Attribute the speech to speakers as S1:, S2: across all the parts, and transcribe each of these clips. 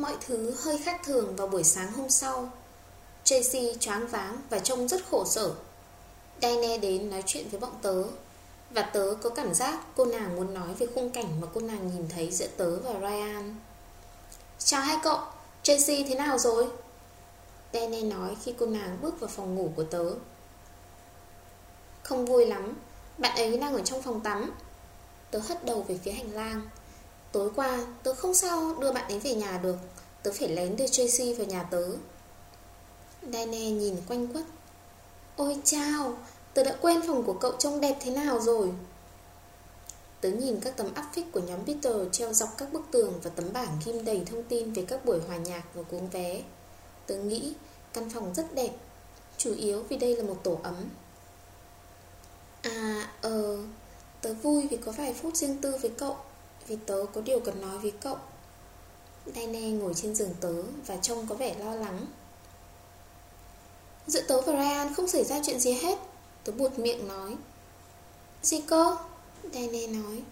S1: Mọi thứ hơi khác thường vào buổi sáng hôm sau. Tracy choáng váng và trông rất khổ sở. Diane đến nói chuyện với bọn tớ Và tớ có cảm giác cô nàng muốn nói về khung cảnh mà cô nàng nhìn thấy giữa tớ và Ryan. Chào hai cậu, Tracy thế nào rồi? Diane nói khi cô nàng bước vào phòng ngủ của tớ. Không vui lắm Bạn ấy đang ở trong phòng tắm. Tớ hất đầu về phía hành lang. Tối qua tớ không sao đưa bạn ấy về nhà được. Tớ phải lén đưa Tracy vào nhà tớ. Dane nhìn quanh quất. Ôi chao Tớ đã quên phòng của cậu trông đẹp thế nào rồi. Tớ nhìn các tấm áp phích của nhóm Peter treo dọc các bức tường và tấm bảng ghim đầy thông tin về các buổi hòa nhạc và cuốn vé. Tớ nghĩ căn phòng rất đẹp, chủ yếu vì đây là một tổ ấm. À, ờ, tớ vui vì có vài phút riêng tư với cậu, vì tớ có điều cần nói với cậu. Diane ngồi trên giường tớ và trông có vẻ lo lắng. Giữa tớ và Ryan không xảy ra chuyện gì hết, tớ buột miệng nói. Gì cơ? Diane nói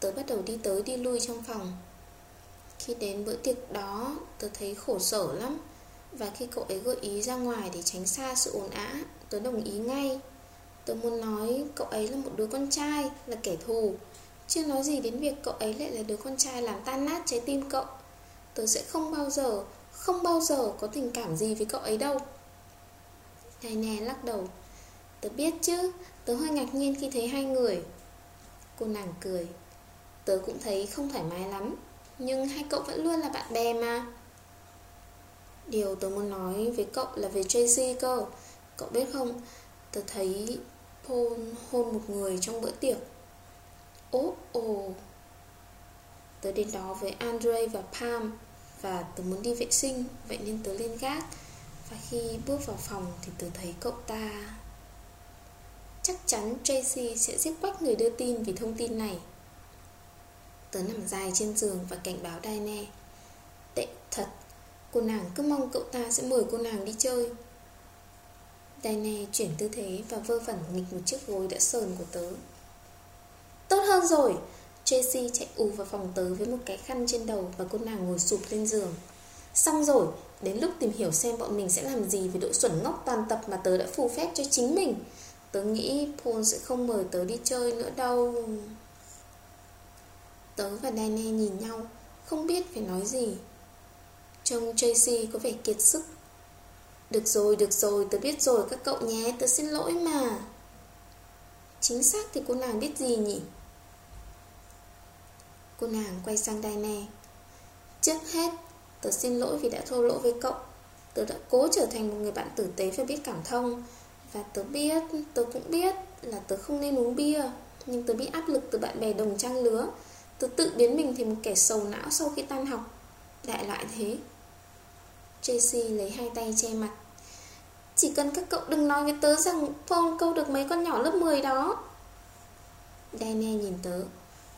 S1: Tớ bắt đầu đi tới đi lui trong phòng Khi đến bữa tiệc đó Tớ thấy khổ sở lắm Và khi cậu ấy gợi ý ra ngoài Để tránh xa sự ồn ã Tớ đồng ý ngay Tớ muốn nói cậu ấy là một đứa con trai Là kẻ thù chưa nói gì đến việc cậu ấy lại là đứa con trai Làm tan nát trái tim cậu. Tớ sẽ không bao giờ, Không bao giờ có tình cảm gì với cậu ấy đâu. Diane lắc đầu. Tớ biết chứ, Tớ hơi ngạc nhiên khi thấy hai người. Cô nàng cười. Tớ cũng thấy không thoải mái lắm, Nhưng hai cậu vẫn luôn là bạn bè mà. Điều tớ muốn nói với cậu là về Tracy cơ. Cậu biết không, Tớ thấy Paul hôn một người trong bữa tiệc. Ố, ồ. Tớ đến đó với Andre và Pam Và tớ muốn đi vệ sinh, Vậy nên tớ lên gác. Và khi bước vào phòng thì tớ thấy cậu ta. Chắc chắn Tracy sẽ giết quách người đưa tin vì thông tin này. Tớ nằm dài trên giường và cảnh báo Diane. Tệ thật, Cô nàng cứ mong cậu ta sẽ mời cô nàng đi chơi. Diane chuyển tư thế và vơ vẩn nghịch một chiếc gối đã sờn của tớ. Tốt hơn rồi. Tracy chạy ù vào phòng tớ với một cái khăn trên đầu Và cô nàng ngồi sụp lên giường. Xong rồi, đến lúc tìm hiểu xem bọn mình sẽ làm gì Với độ xuẩn ngốc toàn tập mà tớ đã phù phép cho chính mình. Tớ nghĩ Paul sẽ không mời tớ đi chơi nữa đâu. Tớ và Danny nhìn nhau Không biết phải nói gì. Trông Tracy có vẻ kiệt sức. Được rồi, được rồi, tớ biết rồi các cậu nhé Tớ xin lỗi mà. Chính xác thì cô nàng biết gì nhỉ? Cô nàng quay sang Diane Trước hết Tớ xin lỗi vì đã thô lỗ với cậu. Tớ đã cố trở thành một người bạn tử tế và biết cảm thông. Và tớ biết, tớ cũng biết là tớ không nên uống bia Nhưng tớ bị áp lực từ bạn bè đồng trang lứa. Tớ tự biến mình thành một kẻ sầu não sau khi tan học. Đại loại thế. Tracy lấy hai tay che mặt. Chỉ cần các cậu đừng nói với tớ rằng Paul câu được mấy con nhỏ lớp 10 đó. Diane nhìn tớ.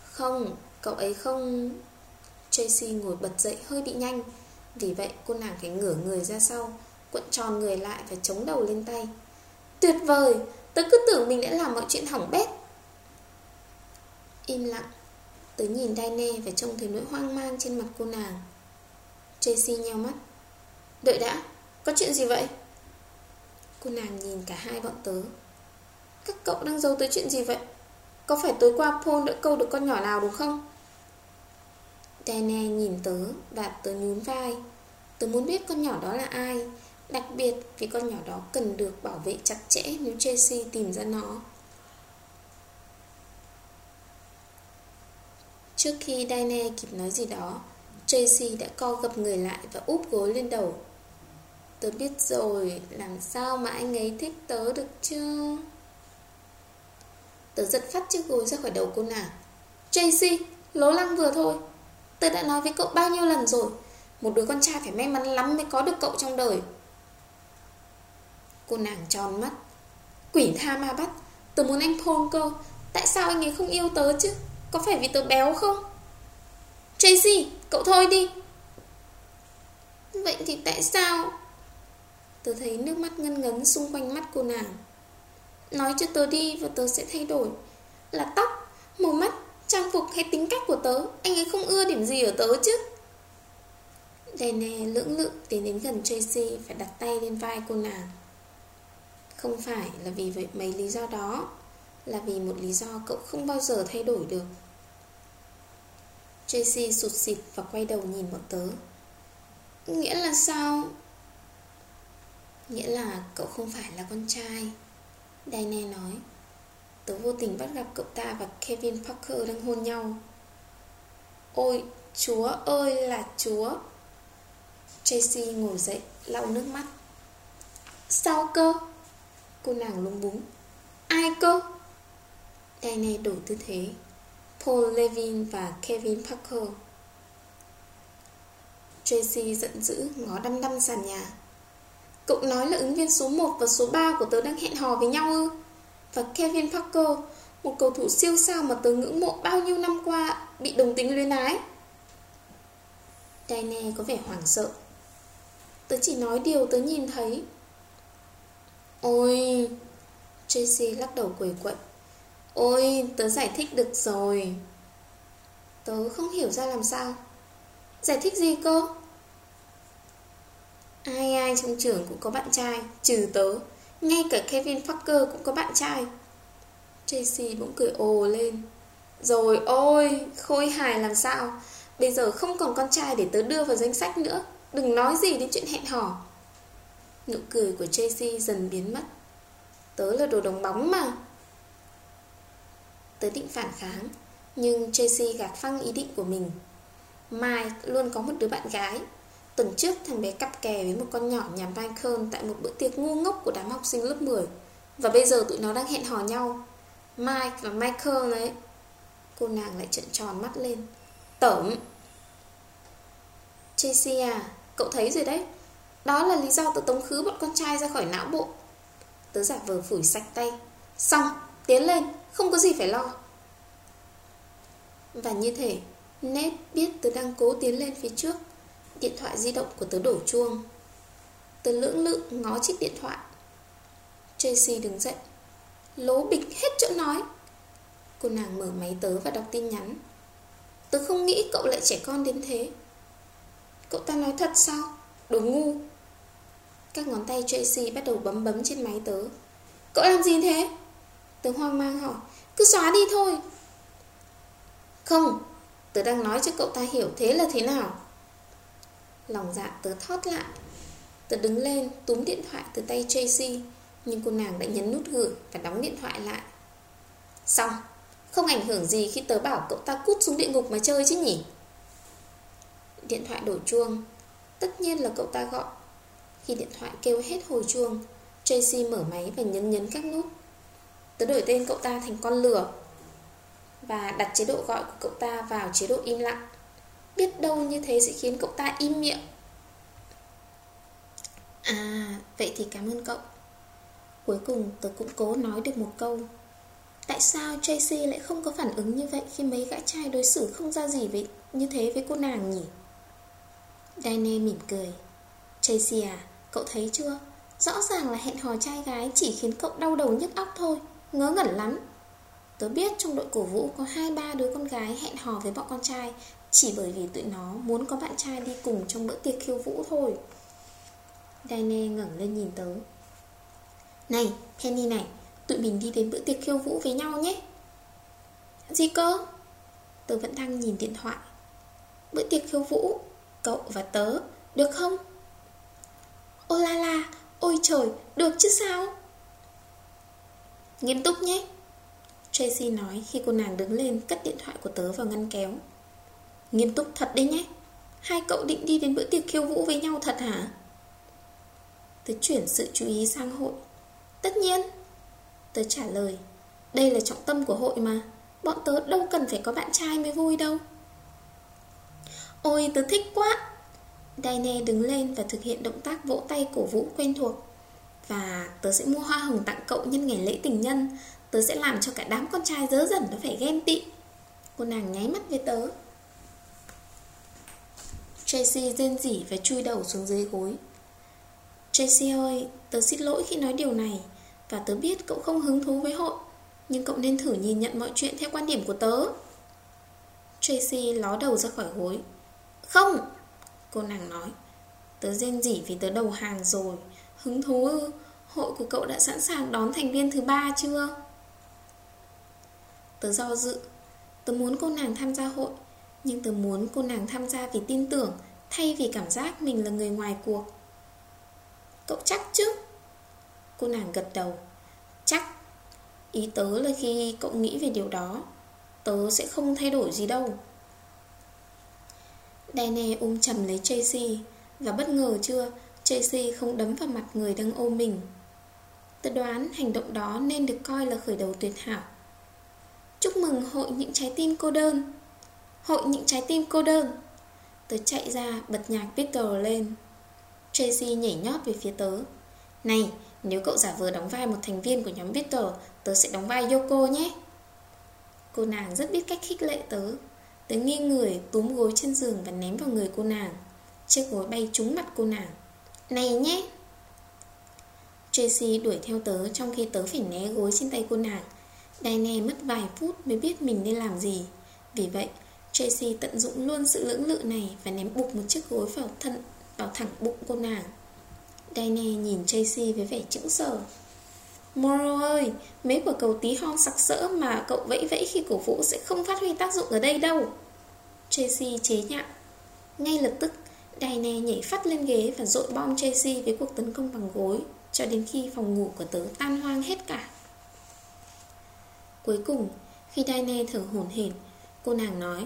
S1: Không, cậu ấy không, Tracy ngồi bật dậy hơi bị nhanh. Vì vậy, cô nàng phải ngửa người ra sau, Cuộn tròn người lại và chống đầu lên tay. Tuyệt vời! Tớ cứ tưởng mình đã làm mọi chuyện hỏng bét. Im lặng. Tớ nhìn Diane và trông thấy nỗi hoang mang trên mặt cô nàng. Tracy nheo mắt. Đợi đã, Có chuyện gì vậy? Cô nàng nhìn cả hai bọn tớ. Các cậu đang giấu tới chuyện gì vậy? Có phải tối qua Paul đã câu được con nhỏ nào đúng không Diane nhìn tớ Và tớ nhún vai Tớ muốn biết con nhỏ đó là ai Đặc biệt vì con nhỏ đó cần được bảo vệ chặt chẽ nếu Tracy tìm ra nó. Trước khi Diane kịp nói gì đó, Tracy đã co gập người lại và úp gối lên đầu. Tớ biết rồi, làm sao mà anh ấy thích tớ được chứ? Tớ giật phát chiếc gối ra khỏi đầu cô nàng. Tracy, lố lăng vừa thôi. Tớ đã nói với cậu bao nhiêu lần rồi, một đứa con trai phải may mắn lắm mới có được cậu trong đời. Cô nàng tròn mắt. Quỷ tha ma bắt. Tớ muốn anh Paul cơ. Tại sao anh ấy không yêu tớ chứ? Có phải vì tớ béo không? Tracy cậu thôi đi. Vậy thì tại sao? Tớ thấy nước mắt ngân ngấn xung quanh mắt cô nàng. Nói cho tớ đi và tớ sẽ thay đổi. Là tóc, màu mắt, trang phục hay tính cách của tớ Anh ấy không ưa điểm gì ở tớ chứ. Dene lưỡng lự tiến đến gần Tracy Và đặt tay lên vai cô nàng. Không phải là vì mấy lý do đó Là vì một lý do cậu không bao giờ thay đổi được. Tracy sụt xịt và quay đầu nhìn bọn tớ. Nghĩa là sao? Nghĩa là cậu không phải là con trai. Dine nói Tớ vô tình bắt gặp cậu ta và Kevin Parker đang hôn nhau. Ôi, chúa ơi là chúa. Tracy ngồi dậy, lau nước mắt. Sao cơ? Cô nàng lúng búng. Ai cơ? Dine đổi tư thế. Paul Levin và Kevin Parker. Tracy giận dữ ngó đăm đăm sàn nhà. Cậu nói là ứng viên số 1 và số 3 của tớ đang hẹn hò với nhau ư? Và Kevin Parker, Một cầu thủ siêu sao mà tớ ngưỡng mộ bao nhiêu năm qua, Bị đồng tính luyến ái. Diane có vẻ hoảng sợ. Tớ chỉ nói điều tớ nhìn thấy. Ôi Tracy lắc đầu quầy quậy. Ôi, tớ giải thích được rồi. Tớ không hiểu ra làm sao. Giải thích gì cơ? Ai ai trong trường cũng có bạn trai, Trừ tớ. Ngay cả Kevin Parker cũng có bạn trai. Tracy bỗng cười ồ lên. Rồi, ôi, Khôi hài làm sao? Bây giờ không còn con trai để tớ đưa vào danh sách nữa. Đừng nói gì đến chuyện hẹn hò. Nụ cười của Tracy dần biến mất. Tớ là đồ đồng bóng mà. Tớ định phản kháng, Nhưng Tracy gạt phăng ý định của mình. Mai luôn có một đứa bạn gái. Tuần trước thằng bé cặp kè với một con nhỏ nhà Michael Tại một bữa tiệc ngu ngốc của đám học sinh lớp 10 Và bây giờ tụi nó đang hẹn hò nhau. Mike và Michael đấy Cô nàng lại trợn tròn mắt lên. Tổng. Tracy à Cậu thấy rồi đấy. Đó là lý do tớ tống khứ bọn con trai ra khỏi não bộ. Tớ giả vờ phủi sạch tay. Xong, tiến lên Không có gì phải lo. Và như thế Ned biết tớ đang cố tiến lên phía trước. Điện thoại di động của tớ đổ chuông. Tớ lưỡng lự ngó chiếc điện thoại. Tracy đứng dậy. Lố bịch hết chỗ nói. Cô nàng mở máy tớ và đọc tin nhắn. Tớ không nghĩ cậu lại trẻ con đến thế. Cậu ta nói thật sao? Đồ ngu. Các ngón tay Tracy bắt đầu bấm bấm trên máy tớ. Cậu làm gì thế? Tớ hoang mang hỏi. Cứ xóa đi thôi. Không, Tớ đang nói cho cậu ta hiểu thế là thế nào. Lòng dạ tớ thoát lại. Tớ đứng lên, túm điện thoại từ tay Tracy, Nhưng cô nàng đã nhấn nút gửi Và đóng điện thoại lại. Xong, Không ảnh hưởng gì khi tớ bảo cậu ta cút xuống địa ngục mà chơi chứ nhỉ? Điện thoại đổ chuông. Tất nhiên là cậu ta gọi. Khi điện thoại kêu hết hồi chuông, Tracy mở máy và nhấn nhấn các nút. Tớ đổi tên cậu ta thành con lửa Và đặt chế độ gọi của cậu ta vào chế độ im lặng. Biết đâu như thế sẽ khiến cậu ta im miệng. À, vậy thì cảm ơn cậu. Cuối cùng tớ cũng cố nói được một câu. Tại sao Tracy lại không có phản ứng như vậy Khi mấy gã trai đối xử không ra gì với, như thế với cô nàng nhỉ? Diane mỉm cười. Tracy à, cậu thấy chưa? Rõ ràng là hẹn hò trai gái Chỉ khiến cậu đau đầu nhức óc thôi Ngớ ngẩn lắm. Tớ biết trong đội cổ vũ có hai ba đứa con gái hẹn hò với bọn con trai chỉ bởi vì tụi nó muốn có bạn trai đi cùng trong bữa tiệc khiêu vũ thôi Diane ngẩng lên nhìn tớ Này, Penny này Tụi mình đi đến bữa tiệc khiêu vũ với nhau nhé Gì cơ? Tớ vẫn đang nhìn điện thoại Bữa tiệc khiêu vũ Cậu và tớ, được không? Ô la la, ôi trời, được chứ sao? Nghiêm túc nhé Tracy nói khi cô nàng đứng lên cất điện thoại của tớ vào ngăn kéo Nghiêm túc thật đấy nhé. Hai cậu định đi đến bữa tiệc khiêu vũ với nhau thật hả? Tớ chuyển sự chú ý sang hội. Tất nhiên. Tớ trả lời. Đây là trọng tâm của hội mà. Bọn tớ đâu cần phải có bạn trai mới vui đâu. Ôi, tớ thích quá. Daine đứng lên và thực hiện động tác vỗ tay cổ vũ quen thuộc. Và tớ sẽ mua hoa hồng tặng cậu nhân ngày lễ tình nhân. Tớ sẽ làm cho cả đám con trai dớ dần nó phải ghen tị. Cô nàng nháy mắt với tớ. Tracy rên rỉ và chui đầu xuống dưới gối. Tracy ơi, tớ xin lỗi khi nói điều này Và tớ biết cậu không hứng thú với hội Nhưng cậu nên thử nhìn nhận mọi chuyện theo quan điểm của tớ. Tracy ló đầu ra khỏi gối. Không! Cô nàng nói. Tớ rên rỉ vì tớ đầu hàng rồi. Hứng thú ư? Hội của cậu đã sẵn sàng đón thành viên thứ ba chưa? Tớ do dự. Tớ muốn cô nàng tham gia hội. Nhưng tớ muốn cô nàng tham gia vì tin tưởng Thay vì cảm giác mình là người ngoài cuộc. Cậu chắc chứ? Cô nàng gật đầu. Chắc. Ý tớ là khi cậu nghĩ về điều đó, Tớ sẽ không thay đổi gì đâu. Dene ôm chầm lấy Tracy Và bất ngờ chưa, Tracy không đấm vào mặt người đang ôm mình. Tớ đoán hành động đó nên được coi là khởi đầu tuyệt hảo. Chúc mừng hội những trái tim cô đơn. Hội những trái tim cô đơn. Tớ chạy ra bật nhạc Beatles lên. Tracy nhảy nhót về phía tớ. Này, nếu cậu giả vờ đóng vai một thành viên của nhóm Beatles, Tớ sẽ đóng vai Yoko nhé. Cô nàng rất biết cách khích lệ tớ. Tớ nghiêng người túm gối trên giường và ném vào người cô nàng. Chiếc gối bay trúng mặt cô nàng. Này nhé! Tracy đuổi theo tớ trong khi tớ phải né gối trên tay cô nàng. Diane mất vài phút mới biết mình nên làm gì. Vì vậy Tracy tận dụng luôn sự lưỡng lự này Và ném bục một chiếc gối vào thân, vào thẳng bụng cô nàng. Diane nhìn Tracy với vẻ chững sờ. Moro ơi, Mấy quả cầu tí hon sặc sỡ Mà cậu vẫy vẫy khi cổ vũ Sẽ không phát huy tác dụng ở đây đâu. Tracy chế nhạo. Ngay lập tức, Diane nhảy phát lên ghế Và dội bom Tracy với cuộc tấn công bằng gối, Cho đến khi phòng ngủ của tớ tan hoang hết cả. Cuối cùng, Khi Diane thở hổn hển, Cô nàng nói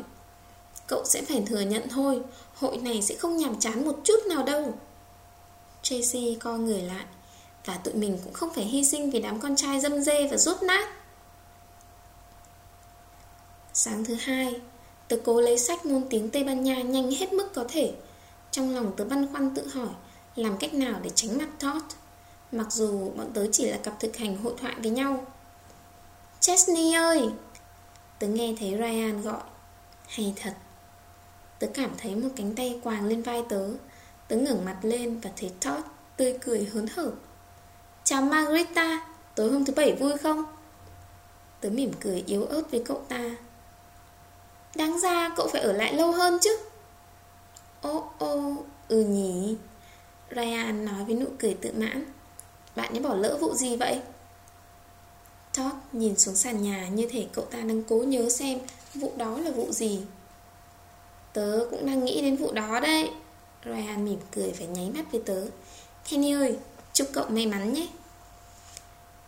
S1: Cậu sẽ phải thừa nhận thôi, Hội này sẽ không nhàm chán một chút nào đâu. Tracy co người lại Và tụi mình cũng không phải hy sinh Vì đám con trai dâm dê và rốt nát. Sáng thứ hai, Tớ cố lấy sách môn tiếng Tây Ban Nha Nhanh hết mức có thể. Trong lòng tớ băn khoăn tự hỏi, Làm cách nào để tránh mặt Todd? Mặc dù bọn tớ chỉ là cặp thực hành hội thoại với nhau. Chesney ơi! Tớ nghe thấy Ryan gọi. Hay thật. Tớ cảm thấy một cánh tay quàng lên vai tớ. Tớ ngẩng mặt lên và thấy Todd tươi cười hớn hở. Chào Margarita, Tối hôm thứ bảy vui không? Tớ mỉm cười yếu ớt với cậu ta. Đáng ra cậu phải ở lại lâu hơn chứ. Ô ô Ừ nhỉ. Ryan nói với nụ cười tự mãn. Bạn ấy bỏ lỡ vụ gì vậy? Todd nhìn xuống sàn nhà như thể cậu ta đang cố nhớ xem vụ đó là vụ gì. Tớ cũng đang nghĩ đến vụ đó đấy. Ryan mỉm cười và nháy mắt với tớ. Kenny ơi, chúc cậu may mắn nhé.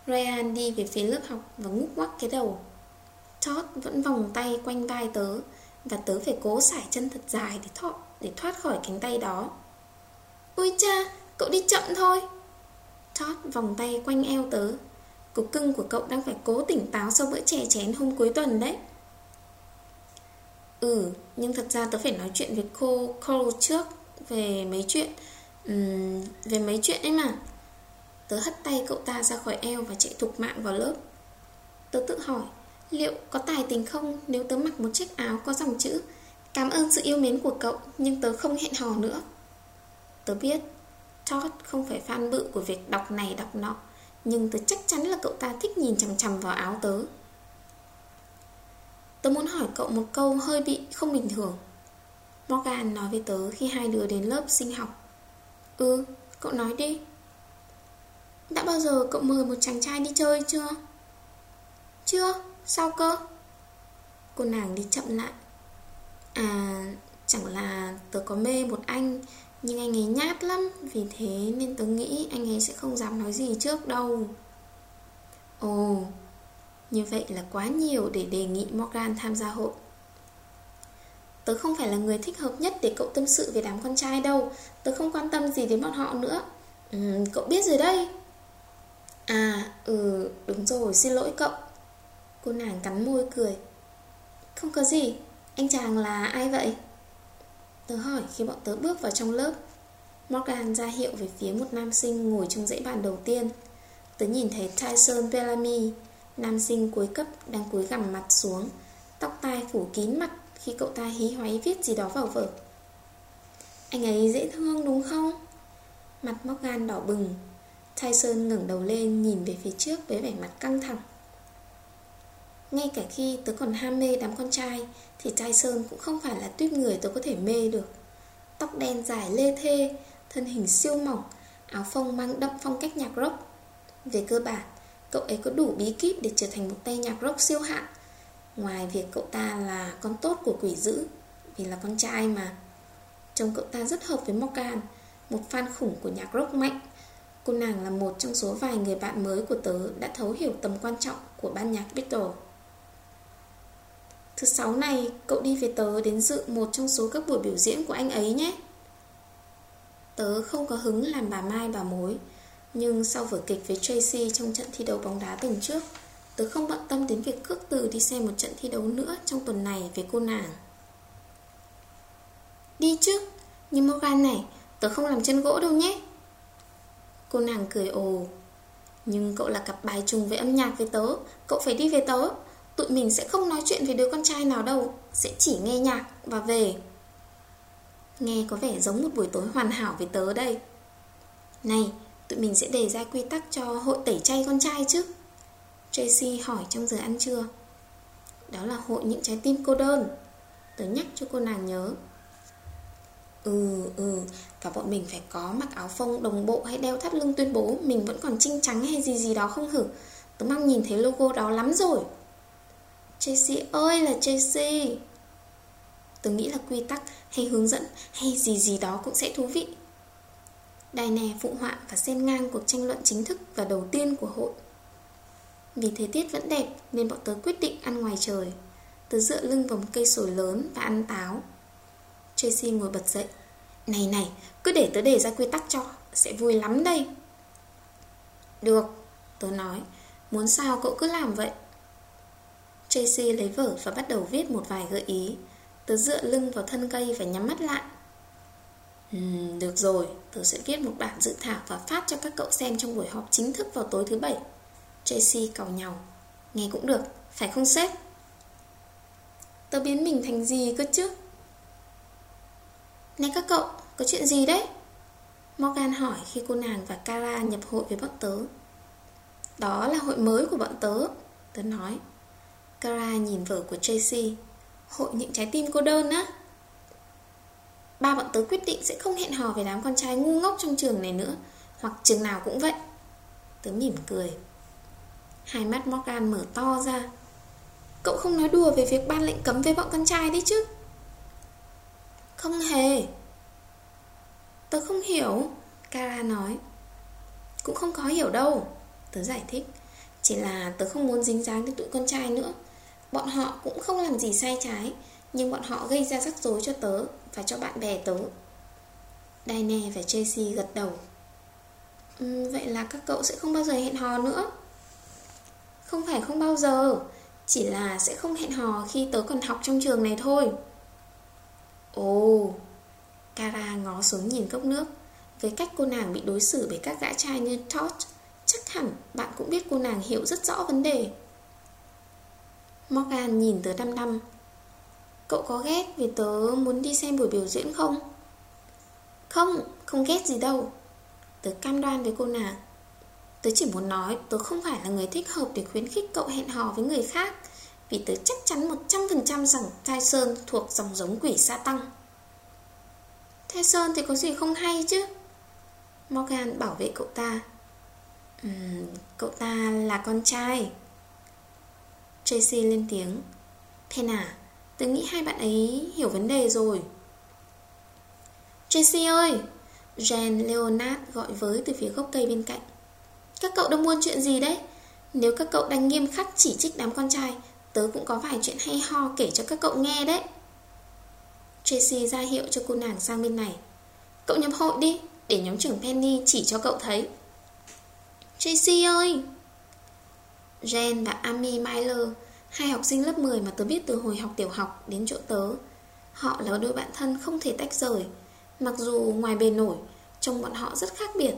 S1: Ryan đi về phía lớp học và ngúc quắc cái đầu. Todd vẫn vòng tay quanh vai tớ Và tớ phải cố sải chân thật dài để thoát, để thoát khỏi cánh tay đó. Ôi cha, cậu đi chậm thôi. Todd vòng tay quanh eo tớ. Cục cưng của cậu đang phải cố tỉnh táo sau bữa chè chén hôm cuối tuần đấy. Ừ, nhưng thật ra tớ phải nói chuyện với cô Carl trước Về mấy chuyện um, Về mấy chuyện ấy mà. Tớ hất tay cậu ta ra khỏi eo và chạy thục mạng vào lớp. Tớ tự hỏi Liệu có tài tình không nếu tớ mặc một chiếc áo có dòng chữ Cảm ơn sự yêu mến của cậu Nhưng tớ không hẹn hò nữa. Tớ biết Todd không phải fan bự của việc đọc này đọc nọ Nhưng tớ chắc chắn là cậu ta thích nhìn chằm chằm vào áo tớ. Tớ muốn hỏi cậu một câu hơi bị không bình thường. Morgan nói với tớ khi hai đứa đến lớp sinh học. Ừ, cậu nói đi. Đã bao giờ cậu mời một chàng trai đi chơi chưa? Chưa, sao cơ? Cô nàng đi chậm lại. À, chẳng là tớ có mê một anh Nhưng anh ấy nhát lắm Vì thế nên tớ nghĩ anh ấy sẽ không dám nói gì trước đâu. Ồ, như vậy là quá nhiều để đề nghị Morgan tham gia hội. Tớ không phải là người thích hợp nhất để cậu tâm sự về đám con trai đâu. Tớ không quan tâm gì đến bọn họ nữa. Ừ, Cậu biết rồi đây À, ừ, đúng rồi, xin lỗi cậu. Cô nàng cắn môi cười. Không có gì, anh chàng là ai vậy? Tớ hỏi khi bọn tớ bước vào trong lớp. Morgan ra hiệu về phía một nam sinh ngồi trong dãy bàn đầu tiên. Tớ nhìn thấy Tyson Bellamy. Nam sinh cuối cấp đang cúi gằm mặt xuống, Tóc tai phủ kín mặt Khi cậu ta hí hoáy viết gì đó vào vở. Anh ấy dễ thương đúng không? Mặt Morgan đỏ bừng. Tyson ngẩng đầu lên Nhìn về phía trước với vẻ mặt căng thẳng. Ngay cả khi tớ còn ham mê đám con trai, Thì Tyson cũng không phải là tuyết người tớ có thể mê được. Tóc đen dài lê thê, Thân hình siêu mỏng, Áo phông mang đậm phong cách nhạc rock. Về cơ bản Cậu ấy có đủ bí kíp để trở thành một tay nhạc rock siêu hạng. Ngoài việc cậu ta là con tốt của quỷ dữ, Vì là con trai mà, Trông cậu ta rất hợp với Morgan, Một fan khủng của nhạc rock mạnh. Cô nàng là một trong số vài người bạn mới của tớ Đã thấu hiểu tầm quan trọng của ban nhạc Beatles Thứ sáu này, cậu đi về tớ đến dự một trong số các buổi biểu diễn của anh ấy nhé. Tớ không có hứng làm bà Mai bà mối. Nhưng sau vở kịch với Tracy trong trận thi đấu bóng đá tuần trước Tớ không bận tâm đến việc cước từ đi xem một trận thi đấu nữa trong tuần này với cô nàng. Đi chứ, nhưng Morgan này, tớ không làm chân gỗ đâu nhé. Cô nàng cười ồ. Nhưng cậu là cặp bài trùng với âm nhạc với tớ Cậu phải đi về tớ. Tụi mình sẽ không nói chuyện với đứa con trai nào đâu Sẽ chỉ nghe nhạc và về. Nghe có vẻ giống một buổi tối hoàn hảo với tớ đây. Này, tụi mình sẽ đề ra quy tắc cho hội tẩy chay con trai chứ? Tracy hỏi trong giờ ăn trưa. Đó là hội những trái tim cô đơn. Tớ nhắc cho cô nàng nhớ. Ừ, ừ, và bọn mình phải có mặc áo phông đồng bộ hay đeo thắt lưng tuyên bố Mình vẫn còn trinh trắng hay gì gì đó không hử? Tớ mong nhìn thấy logo đó lắm rồi. Tracy ơi là Tracy. Tớ nghĩ là quy tắc hay hướng dẫn hay gì gì đó cũng sẽ thú vị. Đài nè phụ họa và xen ngang cuộc tranh luận chính thức và đầu tiên của hội. Vì thời tiết vẫn đẹp nên bọn tớ quyết định ăn ngoài trời. Tớ dựa lưng vào một cây sồi lớn và ăn táo. Tracy ngồi bật dậy. Này này, cứ để tớ đề ra quy tắc cho Sẽ vui lắm đây. Được, tớ nói. Muốn sao cậu cứ làm vậy? Tracy lấy vở và bắt đầu viết một vài gợi ý. Tớ dựa lưng vào thân cây và nhắm mắt lại. Được rồi, tớ sẽ viết một bản dự thảo và phát cho các cậu xem trong buổi họp chính thức vào tối thứ bảy. Tracy cầu nhau. Nghe cũng được, phải không sếp? Tớ biến mình thành gì cơ chứ? Này các cậu, có chuyện gì đấy? Morgan hỏi khi cô nàng và Kara nhập hội với bọn tớ. Đó là hội mới của bọn tớ Tớ nói. Kara nhìn vở của Tracy. Hội những trái tim cô đơn á. Ba bọn tớ quyết định sẽ không hẹn hò với đám con trai ngu ngốc trong trường này nữa. Hoặc trường nào cũng vậy. Tớ mỉm cười. Hai mắt Morgan mở to ra. Cậu không nói đùa về việc ban lệnh cấm với bọn con trai đấy chứ? Không hề. Tớ không hiểu. Cara nói. Cũng không có hiểu đâu. Tớ giải thích. Chỉ là tớ không muốn dính dáng đến tụi con trai nữa. Bọn họ cũng không làm gì sai trái. Nhưng bọn họ gây ra rắc rối cho tớ. Và cho bạn bè tớ Diane và Tracy gật đầu. Ừ, Vậy là các cậu sẽ không bao giờ hẹn hò nữa. Không phải không bao giờ Chỉ là sẽ không hẹn hò khi tớ còn học trong trường này thôi. Ồ Cara ngó xuống nhìn cốc nước. Với cách cô nàng bị đối xử bởi các gã trai như Todd Chắc hẳn bạn cũng biết cô nàng hiểu rất rõ vấn đề. Morgan nhìn tớ đăm đăm. Cậu có ghét vì tớ muốn đi xem buổi biểu diễn không? Không, không ghét gì đâu. Tớ cam đoan với cô nàng. Tớ chỉ muốn nói tớ không phải là người thích hợp để khuyến khích cậu hẹn hò với người khác Vì tớ chắc chắn 100% rằng Tyson thuộc dòng giống quỷ sa tăng. Tyson thì có gì không hay chứ? Morgan bảo vệ cậu ta. Uhm, Cậu ta là con trai. Tracy lên tiếng. Penna à Tớ nghĩ hai bạn ấy hiểu vấn đề rồi. Tracy ơi! Jen Leonard gọi với từ phía gốc cây bên cạnh. Các cậu đang muốn chuyện gì đấy? Nếu các cậu đang nghiêm khắc chỉ trích đám con trai, Tớ cũng có vài chuyện hay ho kể cho các cậu nghe đấy. Tracy ra hiệu cho cô nàng sang bên này. Cậu nhập hội đi, Để nhóm trưởng Penny chỉ cho cậu thấy. Tracy ơi! Jen và Amy Myler Hai học sinh lớp 10 mà tớ biết từ hồi học tiểu học đến chỗ tớ, Họ là đôi bạn thân không thể tách rời. Mặc dù ngoài bề nổi, Trông bọn họ rất khác biệt.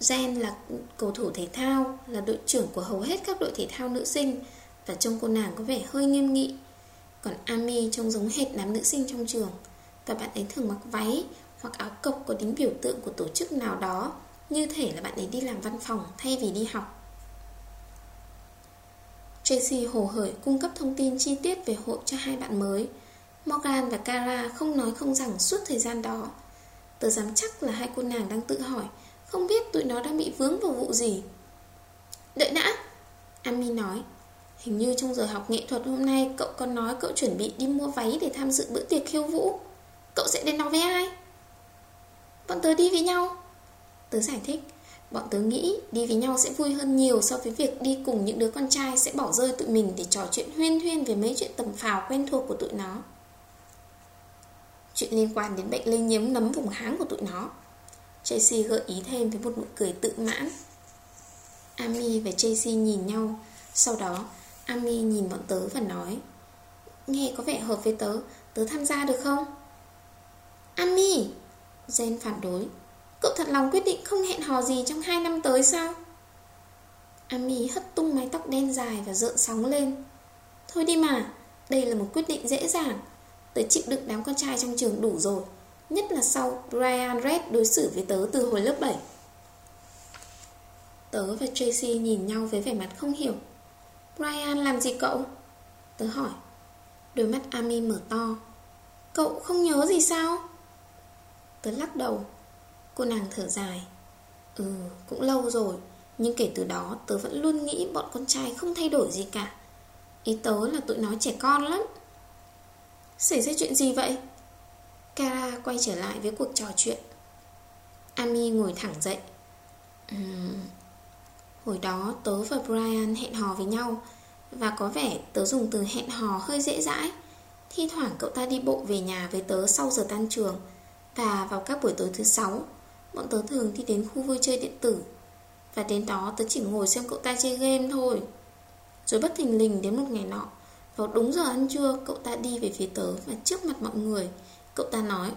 S1: Jen là cầu thủ thể thao, Là đội trưởng của hầu hết các đội thể thao nữ sinh, Và trông cô nàng có vẻ hơi nghiêm nghị. Còn Amy trông giống hệt đám nữ sinh trong trường. Và bạn ấy thường mặc váy Hoặc áo cộc có đính biểu tượng của tổ chức nào đó, Như thể là bạn ấy đi làm văn phòng thay vì đi học. Tracy hồ hởi cung cấp thông tin chi tiết về hội cho hai bạn mới. Morgan và Kara không nói không rằng suốt thời gian đó. Tớ dám chắc là hai cô nàng đang tự hỏi, Không biết tụi nó đang bị vướng vào vụ gì. Đợi đã Ami nói. Hình như trong giờ học nghệ thuật hôm nay, Cậu còn nói cậu chuẩn bị đi mua váy Để tham dự bữa tiệc khiêu vũ. Cậu sẽ đến đó với ai? Bọn tớ đi với nhau. Tớ giải thích. Bọn tớ nghĩ đi với nhau sẽ vui hơn nhiều So với việc đi cùng những đứa con trai Sẽ bỏ rơi tụi mình để trò chuyện huyên huyên Về mấy chuyện tầm phào quen thuộc của tụi nó. Chuyện liên quan đến bệnh lây nhiễm nấm vùng háng của tụi nó. Tracy gợi ý thêm với một nụ cười tự mãn. Ami và Tracy nhìn nhau. Sau đó Ami nhìn bọn tớ và nói, Nghe có vẻ hợp với tớ Tớ tham gia được không? Ami Jen phản đối. Cậu thật lòng quyết định không hẹn hò gì trong 2 năm tới sao? Ami hất tung mái tóc đen dài và rợn sóng lên. Thôi đi mà, Đây là một quyết định dễ dàng. Tớ chịu đựng đám con trai trong trường đủ rồi, Nhất là sau Brian Red đối xử với tớ từ hồi lớp 7 Tớ và Tracy nhìn nhau với vẻ mặt không hiểu. Brian, làm gì cậu? Tớ hỏi. Đôi mắt Ami mở to. Cậu không nhớ gì sao? Tớ lắc đầu. Cô nàng thở dài. Ừ, cũng lâu rồi Nhưng kể từ đó tớ vẫn luôn nghĩ bọn con trai không thay đổi gì cả. Ý tớ là tụi nó trẻ con lắm. Xảy ra chuyện gì vậy? Kara quay trở lại với cuộc trò chuyện. Ami ngồi thẳng dậy. Uhm, Hồi đó tớ và Brian hẹn hò với nhau Và có vẻ tớ dùng từ hẹn hò hơi dễ dãi. Thi thoảng cậu ta đi bộ về nhà với tớ sau giờ tan trường Và vào các buổi tối thứ sáu Bọn tớ thường đi đến khu vui chơi điện tử Và đến đó tớ chỉ ngồi xem cậu ta chơi game thôi. Rồi bất thình lình đến một ngày nọ, Vào đúng giờ ăn trưa, Cậu ta đi về phía tớ và trước mặt mọi người, Cậu ta nói,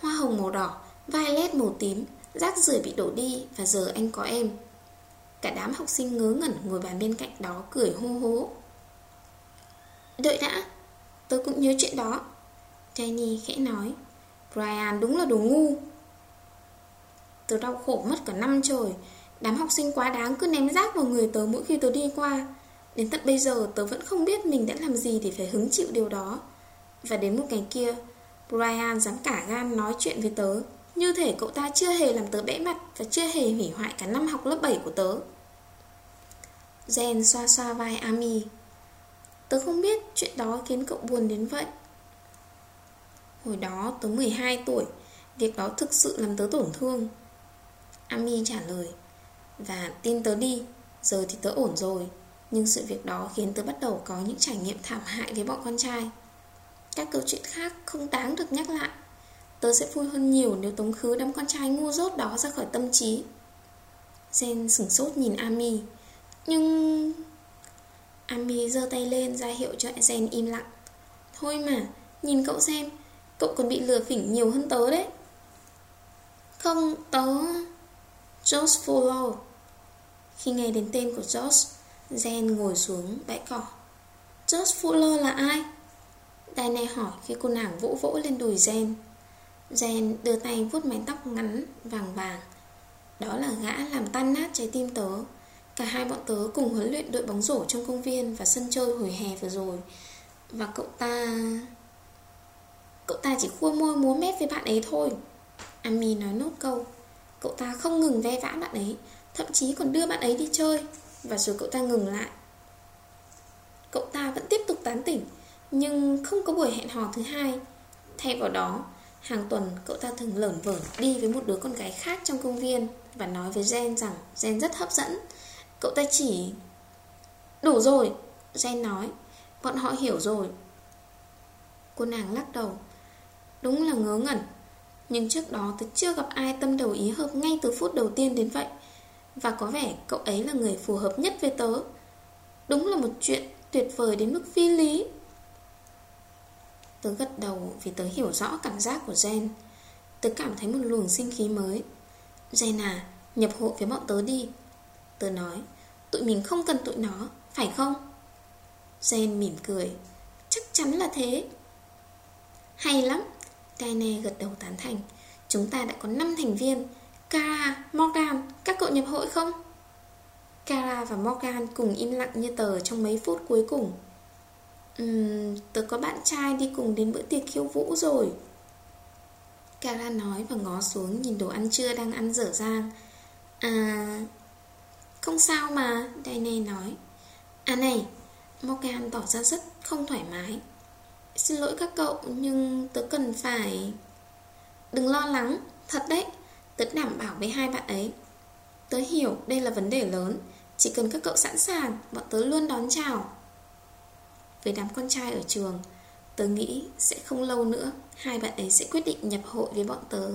S1: Hoa hồng màu đỏ, Violet màu tím, Rác rưởi bị đổ đi Và giờ anh có em. Cả đám học sinh ngớ ngẩn ngồi bàn bên cạnh đó cười hô hố. Đợi đã, Tớ cũng nhớ chuyện đó. Jenny khẽ nói, Brian đúng là đồ ngu. Tớ đau khổ mất cả năm trời. Đám học sinh quá đáng cứ ném rác vào người tớ mỗi khi tớ đi qua. Đến tận bây giờ, tớ vẫn không biết mình đã làm gì để phải hứng chịu điều đó. Và đến một ngày kia, Brian dám cả gan nói chuyện với tớ. Như thể cậu ta chưa hề làm tớ bẽ mặt Và chưa hề hủy hoại cả năm học lớp 7 của tớ. Jen xoa xoa vai Ami Tớ không biết chuyện đó khiến cậu buồn đến vậy. Hồi đó tớ 12 tuổi. Việc đó thực sự làm tớ tổn thương. Ami trả lời. Và tin tớ đi Giờ thì tớ ổn rồi. Nhưng sự việc đó khiến tớ bắt đầu có những trải nghiệm thảm hại với bọn con trai. Các câu chuyện khác không đáng được nhắc lại. Tớ sẽ vui hơn nhiều nếu tống khứ đám con trai ngu dốt đó ra khỏi tâm trí. Jen sửng sốt nhìn Ami Nhưng... Ami giơ tay lên ra hiệu cho Jen im lặng. Thôi mà, nhìn cậu xem Cậu còn bị lừa phỉnh nhiều hơn tớ đấy. Không, tớ... George Furlow Khi nghe đến tên của George Jen ngồi xuống bãi cỏ. George Furlow là ai? Diane hỏi khi cô nàng vỗ vỗ lên đùi Jen Jen đưa tay vuốt mái tóc ngắn, vàng vàng. Đó là gã làm tan nát trái tim tớ. Cả hai bọn tớ cùng huấn luyện đội bóng rổ trong công viên và sân chơi hồi hè vừa rồi. Và cậu ta... Cậu ta chỉ khua môi múa mép với bạn ấy thôi. Ami nói nốt câu. Cậu ta không ngừng ve vã bạn ấy, Thậm chí còn đưa bạn ấy đi chơi, Và rồi cậu ta ngừng lại. Cậu ta vẫn tiếp tục tán tỉnh, Nhưng không có buổi hẹn hò thứ hai. Thay vào đó, Hàng tuần cậu ta thường lởn vởn đi với một đứa con gái khác trong công viên Và nói với Jen rằng Jen rất hấp dẫn. Cậu ta chỉ, Đủ rồi Jen nói. Bọn họ hiểu rồi. Cô nàng lắc đầu. Đúng là ngớ ngẩn. Nhưng trước đó tôi chưa gặp ai tâm đầu ý hợp ngay từ phút đầu tiên đến vậy. Và có vẻ cậu ấy là người phù hợp nhất với tớ. Đúng là một chuyện tuyệt vời đến mức phi lý. Tớ gật đầu vì tớ hiểu rõ cảm giác của Jen. Tớ cảm thấy một luồng sinh khí mới. Jen à, nhập hộ với bọn tớ đi. Tớ nói Tụi mình không cần tụi nó, phải không? Jen mỉm cười Chắc chắn là thế. Hay lắm Kaine gật đầu tán thành. Chúng ta đã có 5 thành viên. Kara, Morgan, các cậu nhập hội không? Kara và Morgan cùng im lặng như tờ trong mấy phút cuối cùng. Uhm, Tớ có bạn trai đi cùng đến bữa tiệc khiêu vũ rồi. Cara nói và ngó xuống nhìn đồ ăn trưa đang ăn dở dang. À... Không sao mà, Daine nói. À này, Morgan tỏ ra rất không thoải mái. Xin lỗi các cậu nhưng tớ cần phải... Đừng lo lắng, thật đấy. Tớ đảm bảo với hai bạn ấy. Tớ hiểu đây là vấn đề lớn. Chỉ cần các cậu sẵn sàng Bọn tớ luôn đón chào. Với đám con trai ở trường Tớ nghĩ sẽ không lâu nữa Hai bạn ấy sẽ quyết định nhập hội với bọn tớ.